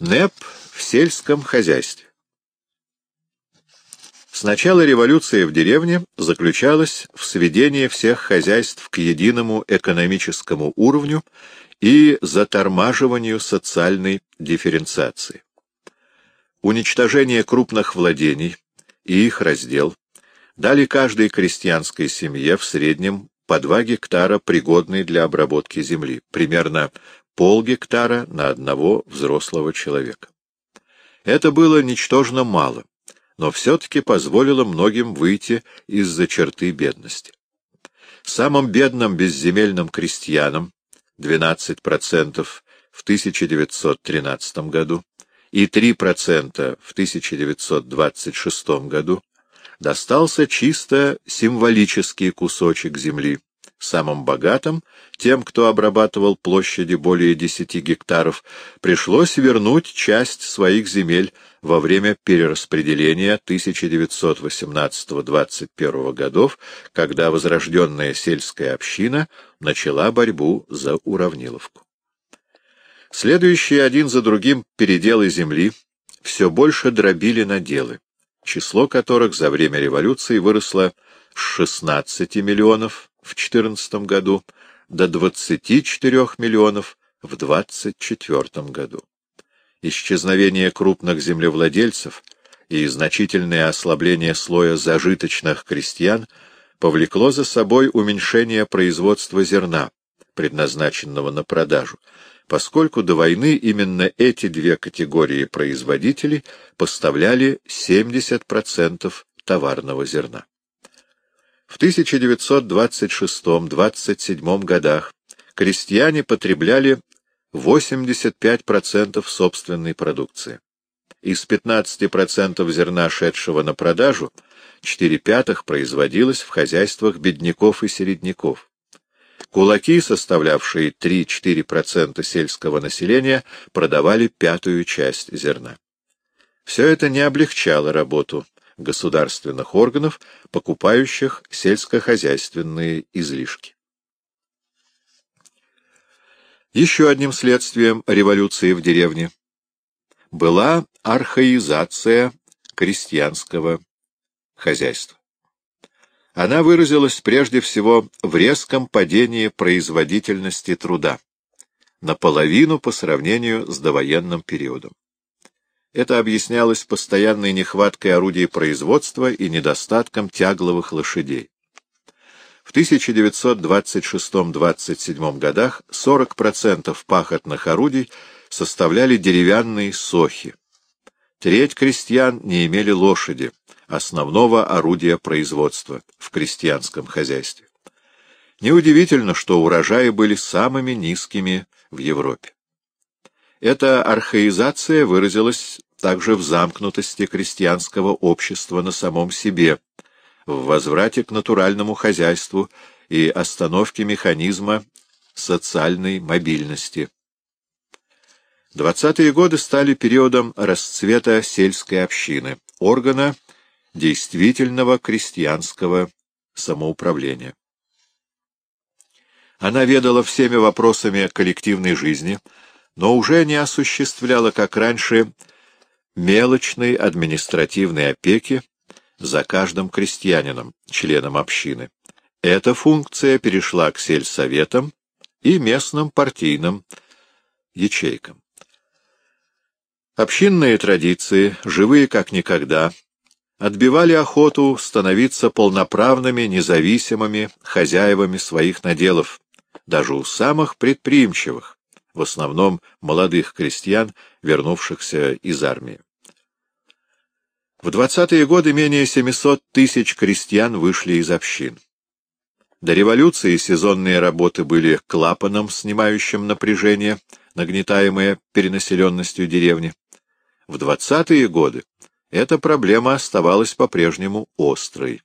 НЭП в сельском хозяйстве. С начала революции в деревне заключалась в сведении всех хозяйств к единому экономическому уровню и затормаживанию социальной дифференциации. Уничтожение крупных владений и их раздел дали каждой крестьянской семье в среднем по 2 гектара, пригодной для обработки земли, примерно полгектара на одного взрослого человека. Это было ничтожно мало, но все-таки позволило многим выйти из-за черты бедности. Самым бедным безземельным крестьянам 12% в 1913 году и 3% в 1926 году достался чисто символический кусочек земли, самым богатым, тем, кто обрабатывал площади более 10 гектаров, пришлось вернуть часть своих земель во время перераспределения 1918-21 годов, когда возрожденная сельская община начала борьбу за уравниловку. Следующие один за другим переделы земли все больше дробили наделы, число которых за время революции выросло с 16 миллионов в 14 году до 24 миллионов в 24 году. Исчезновение крупных землевладельцев и значительное ослабление слоя зажиточных крестьян повлекло за собой уменьшение производства зерна, предназначенного на продажу, поскольку до войны именно эти две категории производителей поставляли 70% товарного зерна. В 1926-27 годах крестьяне потребляли 85% собственной продукции. Из 15% зерна, шедшего на продажу, 4 пятых производилось в хозяйствах бедняков и середняков. Кулаки, составлявшие 3-4% сельского населения, продавали пятую часть зерна. Все это не облегчало работу государственных органов, покупающих сельскохозяйственные излишки. Еще одним следствием революции в деревне была архаизация крестьянского хозяйства. Она выразилась прежде всего в резком падении производительности труда, наполовину по сравнению с довоенным периодом. Это объяснялось постоянной нехваткой орудий производства и недостатком тягловых лошадей. В 1926-27 годах 40% пахотных орудий составляли деревянные сохи. Треть крестьян не имели лошади, основного орудия производства в крестьянском хозяйстве. Неудивительно, что урожаи были самыми низкими в Европе. Эта архаизация выразилась также в замкнутости крестьянского общества на самом себе, в возврате к натуральному хозяйству и остановке механизма социальной мобильности. Двадцатые годы стали периодом расцвета сельской общины, органа действительного крестьянского самоуправления. Она ведала всеми вопросами коллективной жизни, но уже не осуществляла, как раньше, мелочной административной опеки за каждым крестьянином, членом общины. Эта функция перешла к сельсоветам и местным партийным ячейкам. Общинные традиции, живые как никогда, отбивали охоту становиться полноправными, независимыми хозяевами своих наделов, даже у самых предприимчивых, в основном молодых крестьян, вернувшихся из армии. В 20-е годы менее 700 тысяч крестьян вышли из общин. До революции сезонные работы были клапаном, снимающим напряжение, нагнетаемое перенаселенностью деревни. В 20-е годы эта проблема оставалась по-прежнему острой.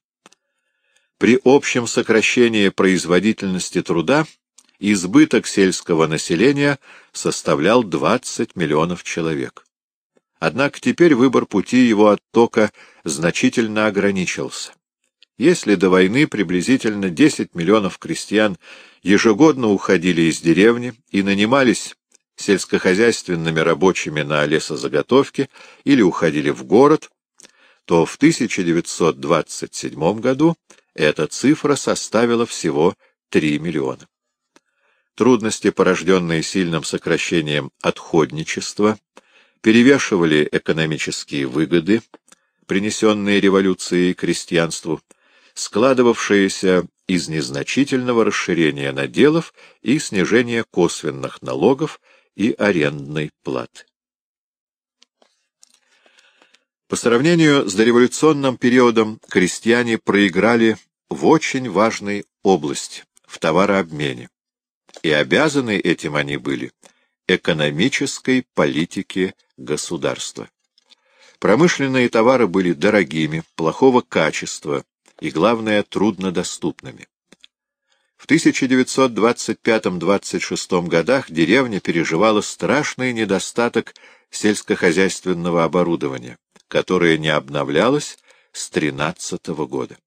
При общем сокращении производительности труда избыток сельского населения составлял 20 миллионов человек. Однако теперь выбор пути его оттока значительно ограничился. Если до войны приблизительно 10 миллионов крестьян ежегодно уходили из деревни и нанимались сельскохозяйственными рабочими на лесозаготовки или уходили в город, то в 1927 году эта цифра составила всего 3 миллиона. Трудности, порожденные сильным сокращением отходничества, перевешивали экономические выгоды, принесенные революцией крестьянству, складывавшиеся из незначительного расширения наделов и снижения косвенных налогов и арендной платы. По сравнению с дореволюционным периодом крестьяне проиграли в очень важной области — в товарообмене. И обязаны этим они были экономической политике государства. Промышленные товары были дорогими, плохого качества и, главное, труднодоступными. В 1925-26 годах деревня переживала страшный недостаток сельскохозяйственного оборудования, которое не обновлялось с 13 года.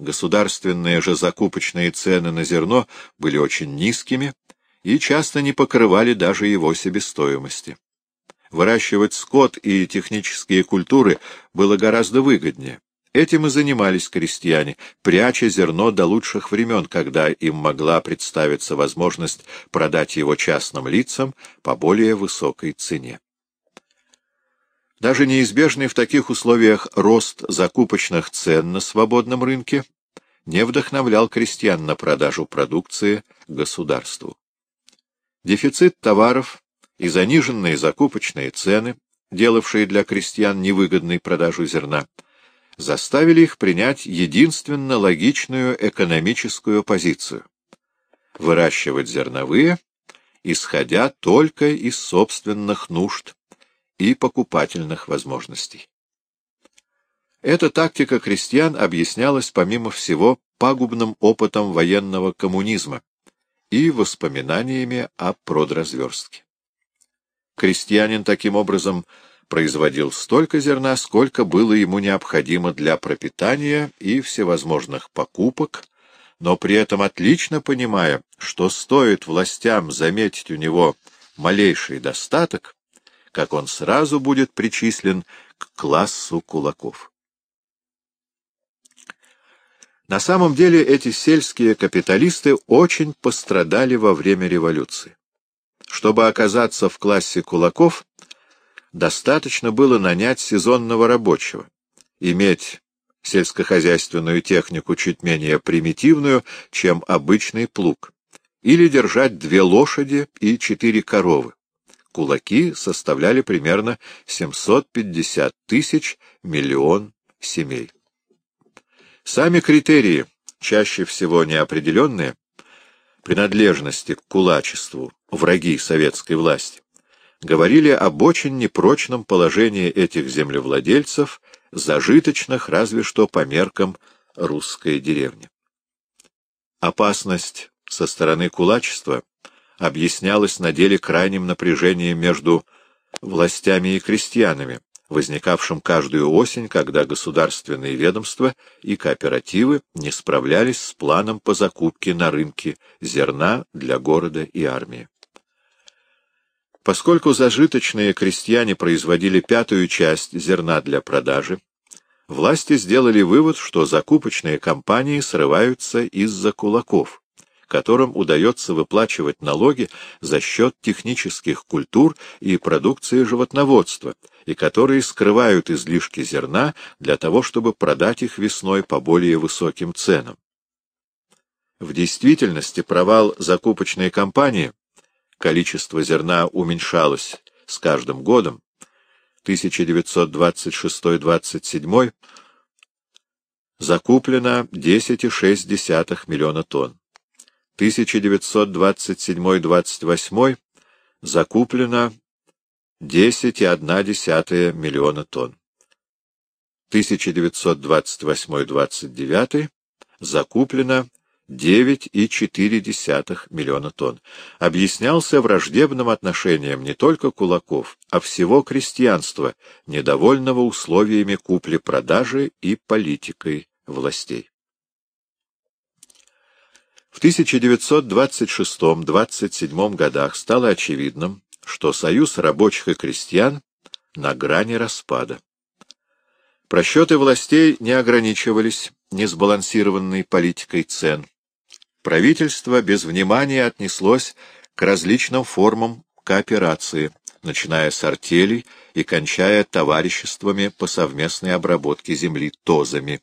Государственные же закупочные цены на зерно были очень низкими и часто не покрывали даже его себестоимости. Выращивать скот и технические культуры было гораздо выгоднее. Этим и занимались крестьяне, пряча зерно до лучших времен, когда им могла представиться возможность продать его частным лицам по более высокой цене. Даже неизбежный в таких условиях рост закупочных цен на свободном рынке не вдохновлял крестьян на продажу продукции государству. Дефицит товаров и заниженные закупочные цены, делавшие для крестьян невыгодной продажу зерна, заставили их принять единственно логичную экономическую позицию — выращивать зерновые, исходя только из собственных нужд и покупательных возможностей. Эта тактика крестьян объяснялась, помимо всего, пагубным опытом военного коммунизма и воспоминаниями о продразверстке. Крестьянин таким образом производил столько зерна, сколько было ему необходимо для пропитания и всевозможных покупок, но при этом отлично понимая, что стоит властям заметить у него малейший достаток, как он сразу будет причислен к классу кулаков. На самом деле эти сельские капиталисты очень пострадали во время революции. Чтобы оказаться в классе кулаков, достаточно было нанять сезонного рабочего, иметь сельскохозяйственную технику чуть менее примитивную, чем обычный плуг, или держать две лошади и четыре коровы. Кулаки составляли примерно 750 тысяч миллион семей. Сами критерии, чаще всего неопределенные, принадлежности к кулачеству, враги советской власти, говорили об очень непрочном положении этих землевладельцев, зажиточных разве что по меркам русской деревни. Опасность со стороны кулачества объяснялась на деле крайним напряжением между властями и крестьянами, возникавшим каждую осень, когда государственные ведомства и кооперативы не справлялись с планом по закупке на рынке зерна для города и армии. Поскольку зажиточные крестьяне производили пятую часть зерна для продажи, власти сделали вывод, что закупочные компании срываются из-за кулаков, которым удается выплачивать налоги за счет технических культур и продукции животноводства, и которые скрывают излишки зерна для того, чтобы продать их весной по более высоким ценам. В действительности провал закупочной кампании количество зерна уменьшалось с каждым годом, 1926-27 закуплено 10,6 миллиона тонн. 1927-28 закуплено 10,1 миллиона тонн. 1928-29 закуплено 9,4 миллиона тонн, объяснялся враждебным отношением не только кулаков, а всего крестьянства, недовольного условиями купли-продажи и политикой властей. В 1926-27 годах стало очевидным, что союз рабочих и крестьян на грани распада. Просчеты властей не ограничивались несбалансированной политикой цен. Правительство без внимания отнеслось к различным формам кооперации, начиная с артелей и кончая товариществами по совместной обработке земли тозами,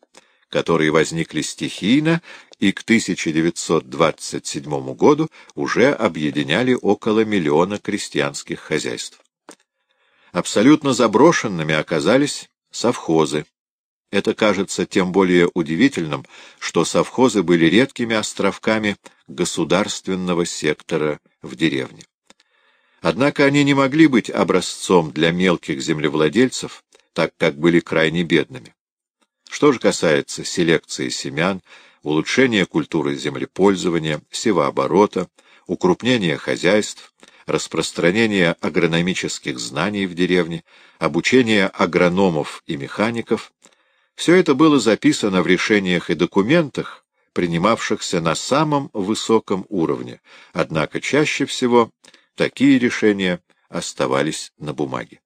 которые возникли стихийно и к 1927 году уже объединяли около миллиона крестьянских хозяйств. Абсолютно заброшенными оказались совхозы. Это кажется тем более удивительным, что совхозы были редкими островками государственного сектора в деревне. Однако они не могли быть образцом для мелких землевладельцев, так как были крайне бедными. Что же касается селекции семян, улучшения культуры землепользования, севооборота, укрупнения хозяйств, распространения агрономических знаний в деревне, обучения агрономов и механиков, все это было записано в решениях и документах, принимавшихся на самом высоком уровне, однако чаще всего такие решения оставались на бумаге.